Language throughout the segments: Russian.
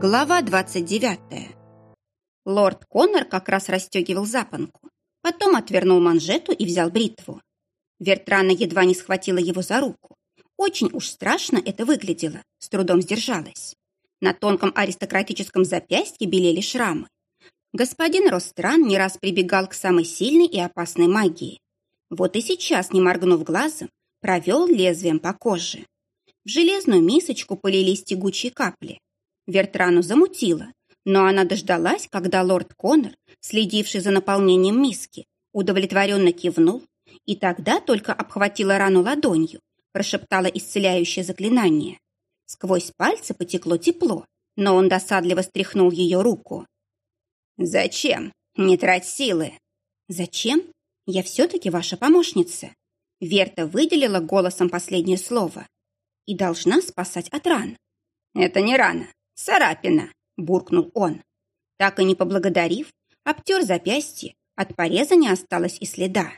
Глава 29. Лорд Коннор как раз расстегивал запонку, потом отвернул манжету и взял бритву. Вертрана едва не схватила его за руку. Очень уж страшно это выглядело, с трудом сдержалась. На тонком аристократическом запястье белели шрамы. Господин Ростран не раз прибегал к самой сильной и опасной магии. Вот и сейчас, не моргнув глазом, провел лезвием по коже. В железную мисочку полились тягучие капли. Вертрану замутило, но она дождалась, когда лорд Коннор, следивший за наполнением миски, удовлетворенно кивнул, и тогда только обхватила рану ладонью, прошептала исцеляющее заклинание. Сквозь пальцы потекло тепло, но он досадливо стряхнул ее руку. «Зачем? Не трать силы!» «Зачем? Я все-таки ваша помощница!» Верта выделила голосом последнее слово. «И должна спасать от ран». «Это не рана. «Царапина!» – буркнул он. Так и не поблагодарив, обтер запястье, от пореза не осталось и следа.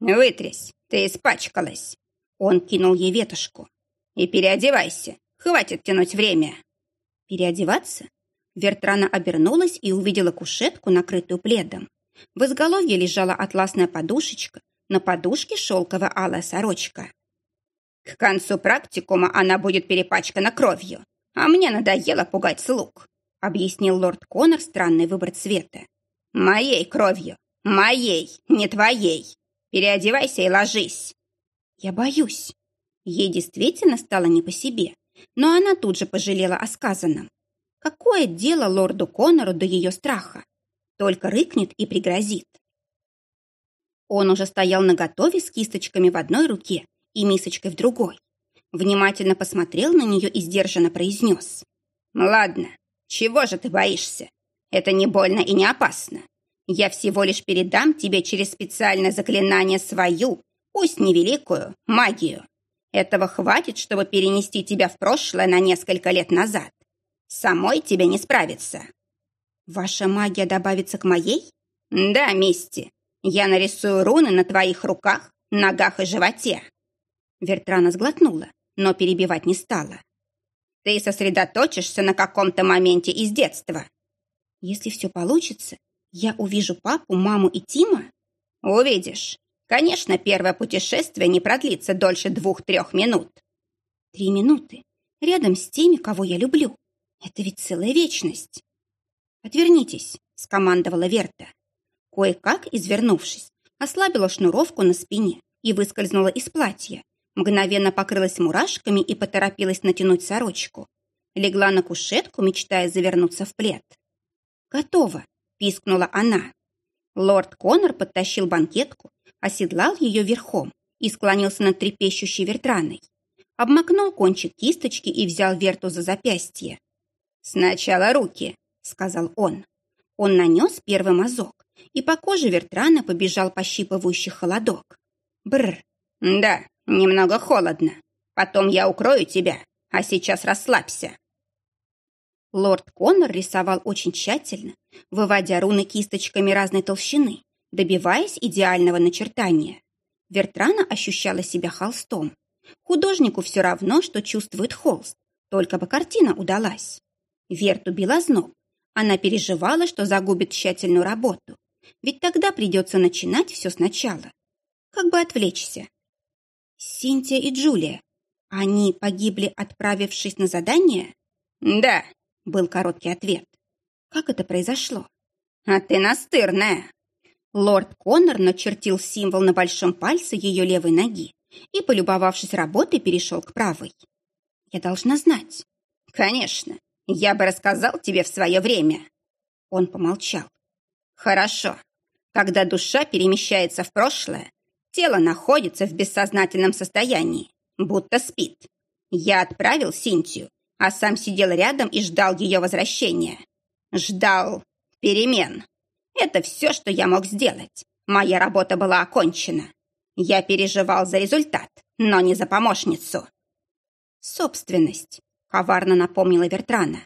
«Вытрясь, ты испачкалась!» Он кинул ей ветошку. «И переодевайся, хватит тянуть время!» «Переодеваться?» Вертрана обернулась и увидела кушетку, накрытую пледом. В изголовье лежала атласная подушечка, на подушке шелковая алая сорочка. «К концу практикума она будет перепачкана кровью, «А мне надоело пугать слуг», — объяснил лорд Коннор странный выбор цвета. «Моей кровью! Моей, не твоей! Переодевайся и ложись!» «Я боюсь». Ей действительно стало не по себе, но она тут же пожалела о сказанном. Какое дело лорду Коннору до ее страха? Только рыкнет и пригрозит. Он уже стоял наготове с кисточками в одной руке и мисочкой в другой внимательно посмотрел на нее и сдержанно произнес. «Ладно, чего же ты боишься? Это не больно и не опасно. Я всего лишь передам тебе через специальное заклинание свою, пусть невеликую, магию. Этого хватит, чтобы перенести тебя в прошлое на несколько лет назад. Самой тебе не справиться». «Ваша магия добавится к моей?» «Да, Мисти. Я нарисую руны на твоих руках, ногах и животе». Вертрана сглотнула но перебивать не стала. «Ты сосредоточишься на каком-то моменте из детства». «Если все получится, я увижу папу, маму и Тима?» «Увидишь. Конечно, первое путешествие не продлится дольше двух-трех минут». «Три минуты. Рядом с теми, кого я люблю. Это ведь целая вечность». «Отвернитесь», — скомандовала Верта. Кое-как, извернувшись, ослабила шнуровку на спине и выскользнула из платья, Мгновенно покрылась мурашками и поторопилась натянуть сорочку. Легла на кушетку, мечтая завернуться в плед. «Готово!» – пискнула она. Лорд Коннор подтащил банкетку, оседлал ее верхом и склонился над трепещущей вертраной. Обмакнул кончик кисточки и взял верту за запястье. «Сначала руки», — сказал он. Он нанес первый мазок, и по коже вертрана побежал пощипывающий холодок. Бррр. «Да, Немного холодно. Потом я укрою тебя, а сейчас расслабься. Лорд Коннор рисовал очень тщательно, выводя руны кисточками разной толщины, добиваясь идеального начертания. Вертрана ощущала себя холстом. Художнику все равно, что чувствует холст, только бы картина удалась. Верту била зноб. Она переживала, что загубит тщательную работу. Ведь тогда придется начинать все сначала. Как бы отвлечься. Синтия и Джулия. Они погибли, отправившись на задание? Да, был короткий ответ. Как это произошло? А ты настырная. Лорд Коннор начертил символ на большом пальце ее левой ноги и, полюбовавшись работой, перешел к правой. Я должна знать. Конечно, я бы рассказал тебе в свое время. Он помолчал. Хорошо. Когда душа перемещается в прошлое, Тело находится в бессознательном состоянии, будто спит. Я отправил Синтию, а сам сидел рядом и ждал ее возвращения. Ждал перемен. Это все, что я мог сделать. Моя работа была окончена. Я переживал за результат, но не за помощницу. Собственность, коварно напомнила Вертрана.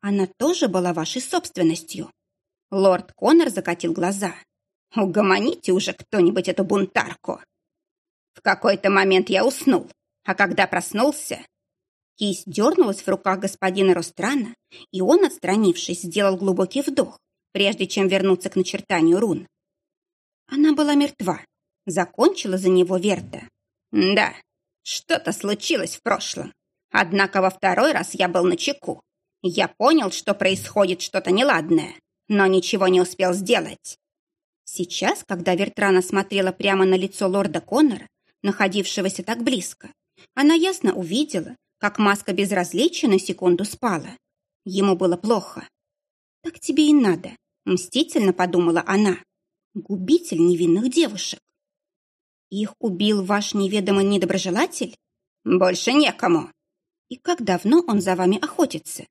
Она тоже была вашей собственностью. Лорд Коннор закатил глаза. Угомоните уже кто-нибудь эту бунтарку. В какой-то момент я уснул, а когда проснулся... Кисть дернулась в руках господина Ространа, и он, отстранившись, сделал глубокий вдох, прежде чем вернуться к начертанию рун. Она была мертва. Закончила за него Верта. Да, что-то случилось в прошлом. Однако во второй раз я был на чеку. Я понял, что происходит что-то неладное, но ничего не успел сделать. Сейчас, когда Вертрана смотрела прямо на лицо лорда Коннора, находившегося так близко, она ясно увидела, как маска безразличия на секунду спала. Ему было плохо. «Так тебе и надо», — мстительно подумала она. «Губитель невинных девушек». «Их убил ваш неведомый недоброжелатель?» «Больше некому». «И как давно он за вами охотится?»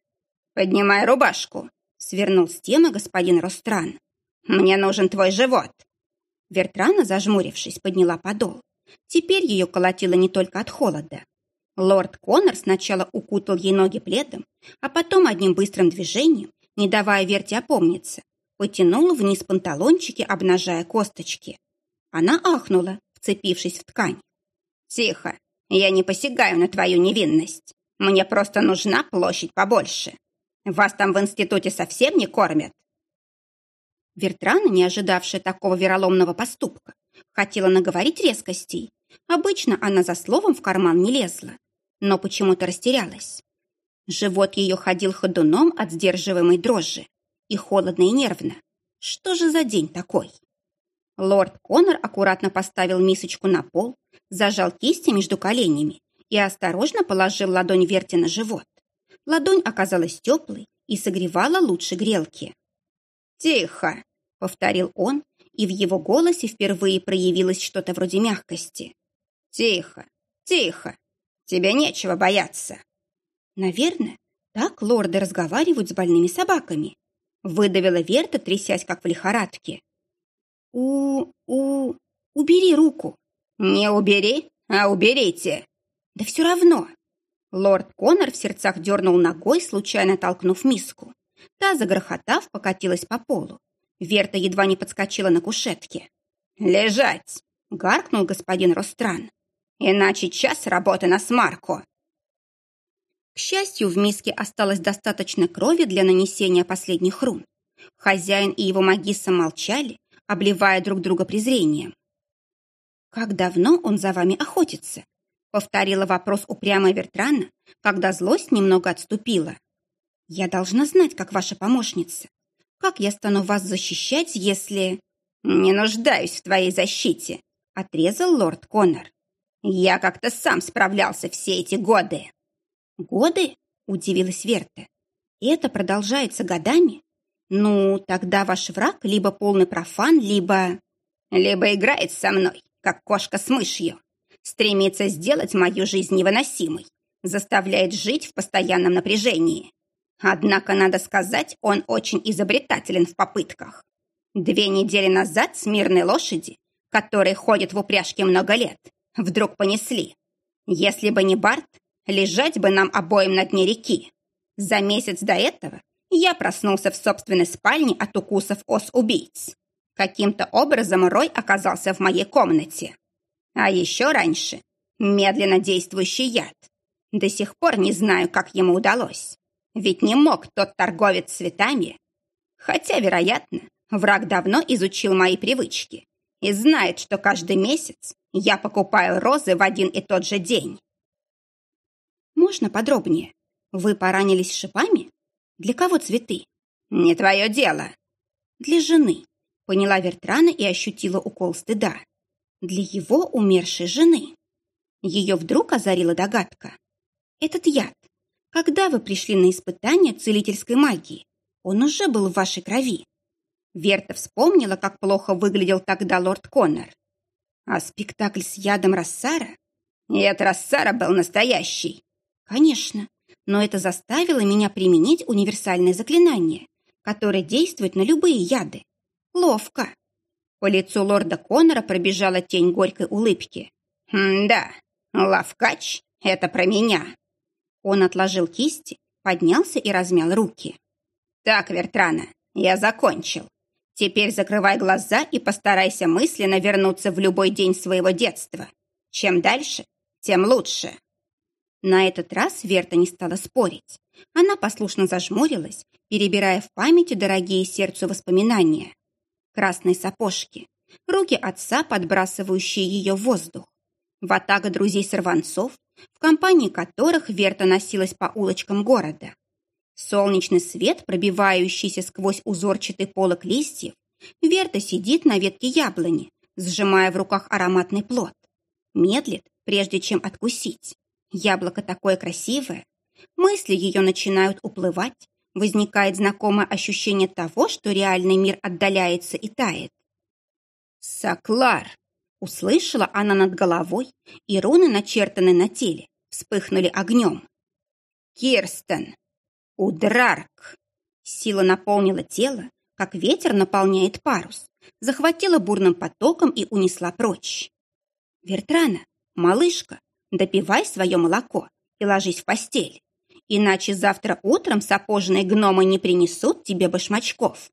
«Поднимай рубашку», — свернул с темы господин Ростран. «Мне нужен твой живот». Вертрана, зажмурившись, подняла подол. Теперь ее колотило не только от холода. Лорд Коннор сначала укутал ей ноги пледом, а потом одним быстрым движением, не давая Верте опомниться, потянул вниз панталончики, обнажая косточки. Она ахнула, вцепившись в ткань. «Тихо, я не посягаю на твою невинность. Мне просто нужна площадь побольше. Вас там в институте совсем не кормят?» Вертрана, не ожидавшая такого вероломного поступка, хотела наговорить резкостей. Обычно она за словом в карман не лезла, но почему-то растерялась. Живот ее ходил ходуном от сдерживаемой дрожи, и холодно и нервно. Что же за день такой? Лорд Коннор аккуратно поставил мисочку на пол, зажал кисти между коленями и осторожно положил ладонь Верти на живот. Ладонь оказалась теплой и согревала лучше грелки. «Тихо!» — повторил он, и в его голосе впервые проявилось что-то вроде мягкости. «Тихо! Тихо! Тебе нечего бояться!» «Наверное, так лорды разговаривают с больными собаками», — выдавила Верта, трясясь, как в лихорадке. «У... у... убери руку!» «Не убери, а уберите!» «Да все равно!» Лорд Коннор в сердцах дернул ногой, случайно толкнув миску. Та, загрохотав, покатилась по полу. Верта едва не подскочила на кушетке. «Лежать!» — гаркнул господин Ростран. «Иначе час работы на смарку!» К счастью, в миске осталось достаточно крови для нанесения последних рун. Хозяин и его магисса молчали, обливая друг друга презрением. «Как давно он за вами охотится?» Повторила вопрос упрямая Вертрана, когда злость немного отступила. «Я должна знать, как ваша помощница. Как я стану вас защищать, если...» «Не нуждаюсь в твоей защите», — отрезал лорд Коннор. «Я как-то сам справлялся все эти годы». «Годы?» — удивилась Верта. «И это продолжается годами? Ну, тогда ваш враг либо полный профан, либо...» «Либо играет со мной, как кошка с мышью», стремится сделать мою жизнь невыносимой, заставляет жить в постоянном напряжении. Однако, надо сказать, он очень изобретателен в попытках. Две недели назад смирные лошади, которые ходят в упряжке много лет, вдруг понесли. Если бы не Барт, лежать бы нам обоим на дне реки. За месяц до этого я проснулся в собственной спальне от укусов ос-убийц. Каким-то образом Рой оказался в моей комнате. А еще раньше медленно действующий яд. До сих пор не знаю, как ему удалось. Ведь не мог тот торговец цветами. Хотя, вероятно, враг давно изучил мои привычки и знает, что каждый месяц я покупаю розы в один и тот же день. Можно подробнее? Вы поранились шипами? Для кого цветы? Не твое дело. Для жены. Поняла Вертрана и ощутила укол стыда для его умершей жены. Ее вдруг озарила догадка. Этот яд. Когда вы пришли на испытание целительской магии, он уже был в вашей крови. Верта вспомнила, как плохо выглядел тогда лорд Коннор. А спектакль с ядом Рассара? Нет, Рассара был настоящий. Конечно, но это заставило меня применить универсальное заклинание, которое действует на любые яды. Ловко. По лицу лорда Коннора пробежала тень горькой улыбки. «Да, лавкач — это про меня». Он отложил кисти, поднялся и размял руки. «Так, Вертрана, я закончил. Теперь закрывай глаза и постарайся мысленно вернуться в любой день своего детства. Чем дальше, тем лучше». На этот раз Верта не стала спорить. Она послушно зажмурилась, перебирая в памяти дорогие сердцу воспоминания. Красные сапожки, руки отца, подбрасывающие ее в воздух, ватага друзей-сорванцов, в компании которых Верта носилась по улочкам города. Солнечный свет, пробивающийся сквозь узорчатый полок листьев, Верта сидит на ветке яблони, сжимая в руках ароматный плод. Медлит, прежде чем откусить. Яблоко такое красивое. Мысли ее начинают уплывать. Возникает знакомое ощущение того, что реальный мир отдаляется и тает. «Саклар!» Услышала она над головой, и руны, начертанные на теле, вспыхнули огнем. «Кирстен! Удрарк!» Сила наполнила тело, как ветер наполняет парус, захватила бурным потоком и унесла прочь. «Вертрана, малышка, допивай свое молоко и ложись в постель, иначе завтра утром сапожные гномы не принесут тебе башмачков».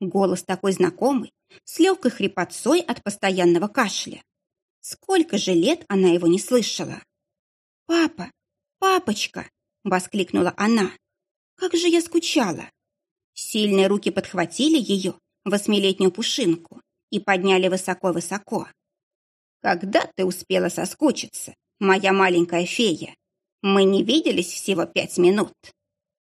Голос такой знакомый, с легкой хрипотцой от постоянного кашля. Сколько же лет она его не слышала. «Папа, папочка!» — воскликнула она. «Как же я скучала!» Сильные руки подхватили ее, восьмилетнюю пушинку, и подняли высоко-высоко. «Когда ты успела соскучиться, моя маленькая фея? Мы не виделись всего пять минут».